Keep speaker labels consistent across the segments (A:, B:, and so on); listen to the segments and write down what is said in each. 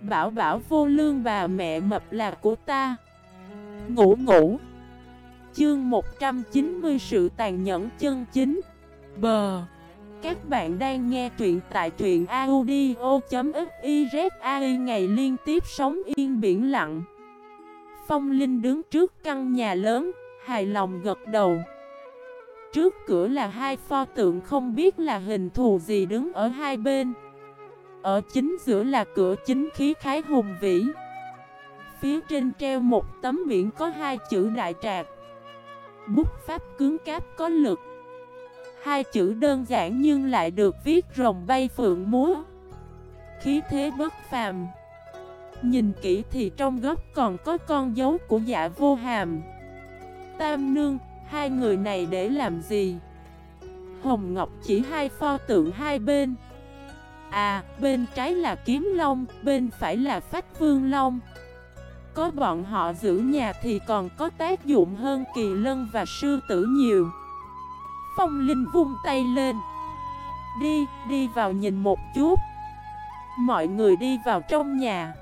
A: Bảo bảo vô lương bà mẹ mập là của ta. Ngủ ngủ. Chương 190 sự tàn nhẫn chân chính. Bờ. Các bạn đang nghe truyện tại truyện audio.xyzai ngày liên tiếp sống yên biển lặng. Phong Linh đứng trước căn nhà lớn, hài lòng gật đầu. Trước cửa là hai pho tượng không biết là hình thù gì đứng ở hai bên. Ở chính giữa là cửa chính khí khái hùng vĩ. Phía trên treo một tấm biển có hai chữ đại trạc. Bút pháp cứng cáp có lực. Hai chữ đơn giản nhưng lại được viết rồng bay phượng múa. Khí thế bất phàm. Nhìn kỹ thì trong góc còn có con dấu của dạ vô hàm. Tam nương, hai người này để làm gì? Hồng Ngọc chỉ hai pho tượng hai bên. À, bên trái là kiếm long, bên phải là phách vương long. Có bọn họ giữ nhà thì còn có tác dụng hơn kỳ lân và sư tử nhiều. Phong Linh vung tay lên. Đi, đi vào nhìn một chút. Mọi người đi vào trong nhà.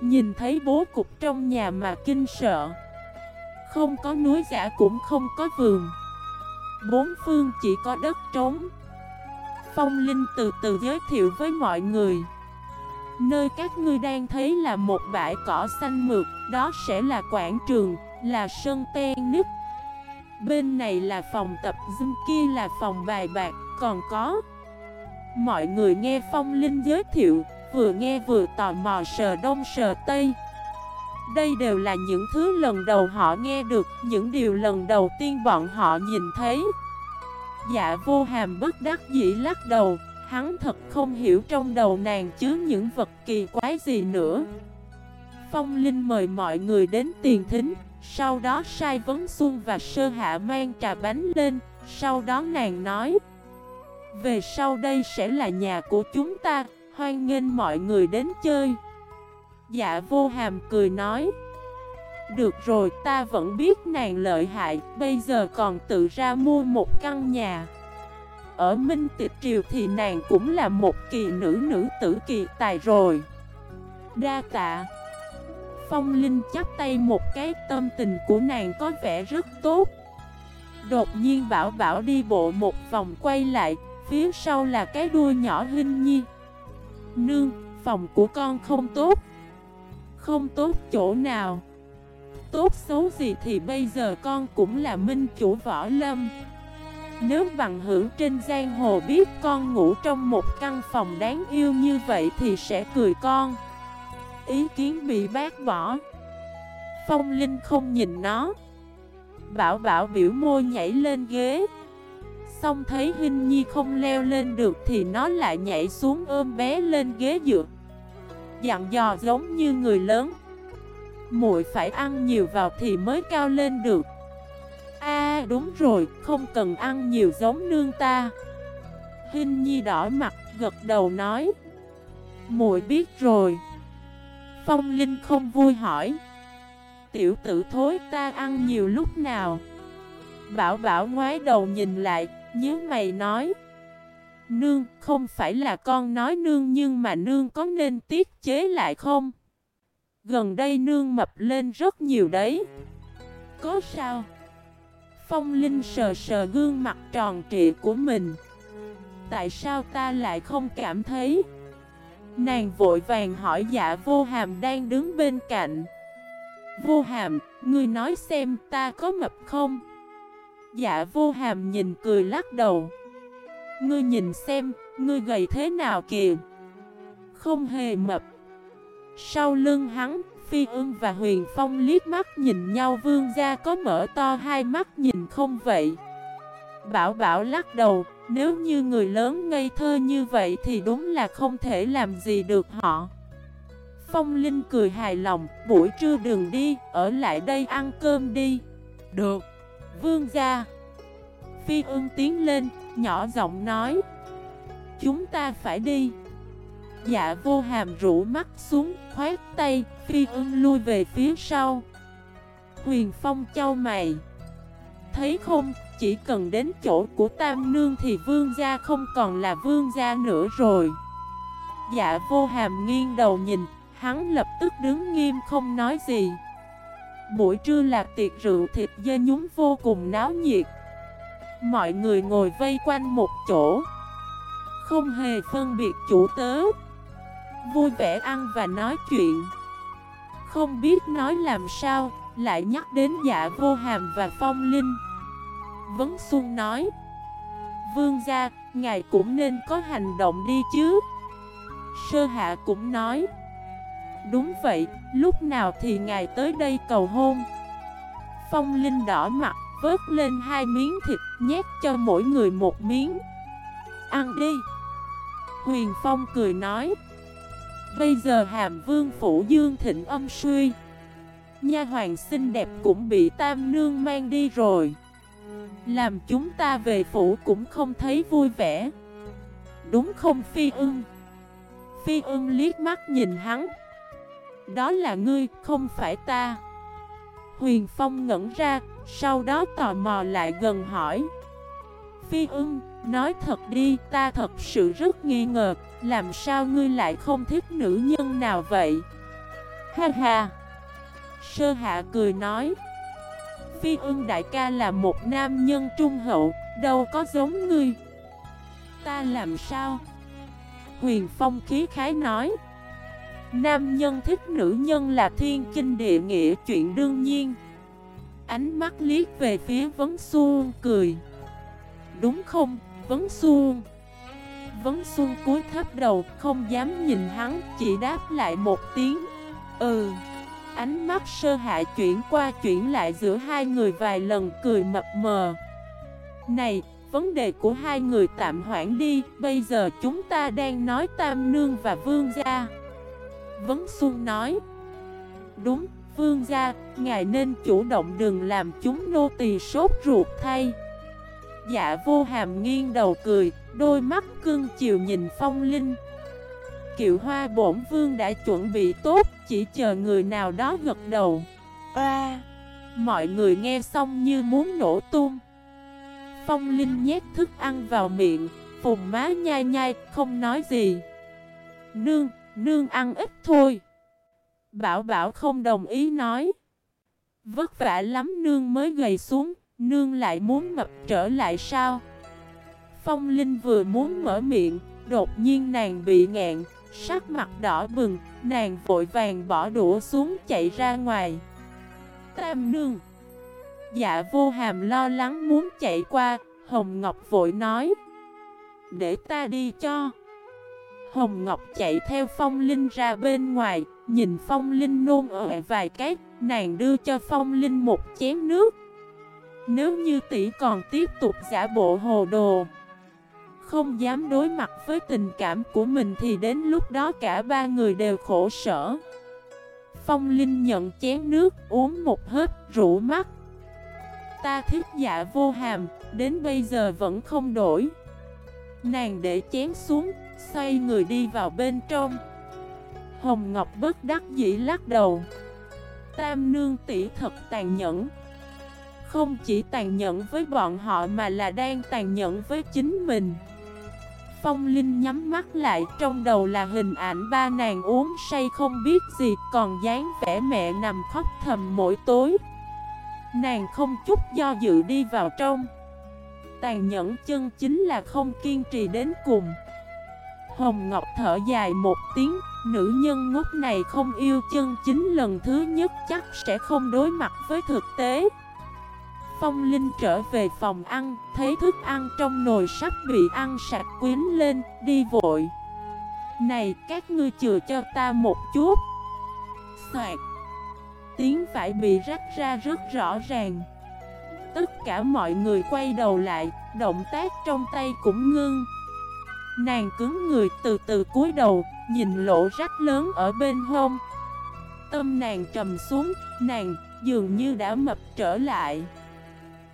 A: Nhìn thấy bố cục trong nhà mà kinh sợ. Không có núi giả cũng không có vườn. Bốn phương chỉ có đất trống. Phong Linh từ từ giới thiệu với mọi người. Nơi các ngươi đang thấy là một bãi cỏ xanh mượt Đó sẽ là quảng trường, là sân ten Bên này là phòng tập gym, kia là phòng bài bạc Còn có. Mọi người nghe Phong Linh giới thiệu Vừa nghe vừa tò mò sờ đông sờ tây. Đây đều là những thứ lần đầu họ nghe được Những điều lần đầu tiên bọn họ nhìn thấy. Dạ vô hàm bất đắc dĩ lắc đầu, Hắn thật không hiểu trong đầu nàng chứa những vật kỳ quái gì nữa. Phong Linh mời mọi người đến tiền thính, Sau đó sai vấn xuân và sơ hạ mang trà bánh lên, Sau đó nàng nói, Về sau đây sẽ là nhà của chúng ta, Hoan nghênh mọi người đến chơi. Dạ vô hàm cười nói được rồi ta vẫn biết nàng lợi hại Bây giờ còn tự ra mua một căn nhà. Ở Minh Tịch Triều thì nàng cũng là một kỳ nữ nữ tử kỳ tài rồi. Đa tạ. Phong Linh chắp tay một cái tâm tình của nàng có vẻ rất tốt. Đột nhiên Bảo Bảo đi bộ một vòng quay lại Phía sau là cái đuôi nhỏ Hinh Nhi. Nương, phòng của con không tốt. Không tốt chỗ nào. Tốt xấu gì thì bây giờ con cũng là minh chủ võ lâm. Nếu bằng hữu trên giang hồ biết con ngủ trong một căn phòng đáng yêu như vậy thì sẽ cười con. Ý kiến bị bác bỏ. Phong Linh không nhìn nó. Bảo bảo biểu môi nhảy lên ghế. Xong thấy Hinh Nhi không leo lên được thì nó lại nhảy xuống ôm bé lên ghế dựa. Dặn dò giống như người lớn muội phải ăn nhiều vào thì mới cao lên được. A đúng rồi, không cần ăn nhiều giống nương ta. Hinh Nhi đỏ mặt, gật đầu nói. Muội biết rồi. Phong Linh không vui hỏi. Tiểu tử thối ta ăn nhiều lúc nào? Bảo bảo ngoái đầu nhìn lại nhớ mày nói. Nương, không phải là con nói nương nhưng mà nương có nên tiết chế lại không? Gần đây nương mập lên rất nhiều đấy Có sao? Phong Linh sờ sờ gương mặt tròn trịa của mình Tại sao ta lại không cảm thấy? Nàng vội vàng hỏi dạ vô hàm đang đứng bên cạnh Vô hàm, ngươi nói xem ta có mập không? Dạ vô hàm nhìn cười lắc đầu Ngươi nhìn xem, ngươi gầy thế nào kìa Không hề mập sau lưng hắn, Phi ưng và Huyền Phong liếc mắt nhìn nhau vương gia có mở to hai mắt nhìn không vậy? Bảo bảo lắc đầu, nếu như người lớn ngây thơ như vậy thì đúng là không thể làm gì được họ. Phong Linh cười hài lòng, buổi trưa đừng đi, ở lại đây ăn cơm đi. Được. Vương gia. Phi ưng tiến lên, nhỏ giọng nói Chúng ta phải đi. Dạ vô hàm rũ mắt xuống, khoát tay, phi ưng lui về phía sau. Huyền Phong châu mày. Thấy không, chỉ cần đến chỗ của Tam Nương thì vương gia không còn là vương gia nữa rồi. Dạ vô hàm nghiêng đầu nhìn, Hắn lập tức đứng nghiêm không nói gì. Buổi trưa là tiệc rượu thịt dê nhúng vô cùng náo nhiệt. Mọi người ngồi vây quanh một chỗ. Không hề phân biệt chủ tớ. Vui vẻ ăn và nói chuyện. Không biết nói làm sao Lại nhắc đến dạ vô hàm và phong linh. Vấn Xuân nói Vương gia, ngài cũng nên có hành động đi chứ. Sơ hạ cũng nói Đúng vậy, lúc nào thì ngài tới đây cầu hôn. Phong Linh đỏ mặt, vớt lên hai miếng thịt, nhét cho mỗi người một miếng. Ăn đi. Huyền Phong cười nói Bây giờ hàm vương phủ dương thịnh âm suy. Nha hoàng xinh đẹp cũng bị tam nương mang đi rồi. Làm chúng ta về phủ cũng không thấy vui vẻ. Đúng không Phi ưng? Phi ưng liếc mắt nhìn hắn. Đó là ngươi, không phải ta. Huyền Phong ngẩn ra, sau đó tò mò lại gần hỏi. Phi ưng, nói thật đi, ta thật sự rất nghi ngờ Làm sao ngươi lại không thích nữ nhân nào vậy? Ha ha Sơ hạ cười nói Phi ưng đại ca là một nam nhân trung hậu, đâu có giống ngươi Ta làm sao? Huyền Phong khí khái nói Nam nhân thích nữ nhân là thiên kinh địa nghĩa chuyện đương nhiên Ánh mắt liếc về phía Vấn Xuân cười Đúng không, Vấn Xuân Vấn Xuân cúi thấp đầu không dám nhìn hắn Chỉ đáp lại một tiếng. Ừ. Ánh mắt sơ hạ chuyển qua chuyển lại giữa hai người vài lần cười mập mờ. Này, vấn đề của hai người tạm hoãn đi Bây giờ chúng ta đang nói Tam Nương và Vương Gia. Vấn Xuân nói. Đúng, Vương Gia, ngài nên chủ động đừng làm chúng nô tỳ sốt ruột thay. Dạ vô hàm nghiêng đầu cười, đôi mắt cưng chiều nhìn phong linh Kiệu hoa bổn vương đã chuẩn bị tốt, chỉ chờ người nào đó gật đầu À, mọi người nghe xong như muốn nổ tung Phong Linh nhét thức ăn vào miệng, phùng má nhai nhai, không nói gì. Nương, nương ăn ít thôi. Bảo bảo không đồng ý nói. Vất vả lắm nương mới gầy xuống, nương lại muốn mập trở lại sao? Phong Linh vừa muốn mở miệng, đột nhiên nàng bị ngẹn, sắc mặt đỏ bừng, nàng vội vàng bỏ đũa xuống chạy ra ngoài. Tam nương Dạ vô hàm lo lắng muốn chạy qua, Hồng Ngọc vội nói Để ta đi cho Hồng Ngọc chạy theo Phong Linh ra bên ngoài Nhìn Phong Linh nôn ở vài cái Nàng đưa cho Phong Linh một chén nước nếu như tỷ còn tiếp tục giả bộ hồ đồ Không dám đối mặt với tình cảm của mình Thì đến lúc đó cả ba người đều khổ sở. Phong Linh nhận chén nước uống một hớp rũ mắt. Ta thích dạ vô hàm, đến bây giờ vẫn không đổi. Nàng để chén xuống, xoay người đi vào bên trong. Hồng Ngọc bất đắc dĩ lắc đầu. Tam nương tỷ thật tàn nhẫn. Không chỉ tàn nhẫn với bọn họ mà là đang tàn nhẫn với chính mình. Phong Linh nhắm mắt lại, trong đầu là hình ảnh ba nàng uống say không biết gì, Còn dáng vẻ mẹ nằm khóc thầm mỗi tối. Nàng không chút do dự đi vào trong. Tàn nhẫn chân chính là không kiên trì đến cùng. Hồng Ngọc thở dài một tiếng, Nữ nhân ngốc này không yêu chân chính lần thứ nhất chắc sẽ không đối mặt với thực tế. Phong Linh trở về phòng ăn Thấy thức ăn trong nồi sắp bị ăn sạch quyến lên Đi vội. Này các ngươi chừa cho ta một chút. Xoạt tiếng phải bị rách ra rất rõ ràng. Tất cả mọi người quay đầu lại, động tác trong tay cũng ngưng. Nàng cứng người từ từ cúi đầu, nhìn lỗ rách lớn ở bên hông. Tâm nàng trầm xuống, nàng dường như đã mập trở lại.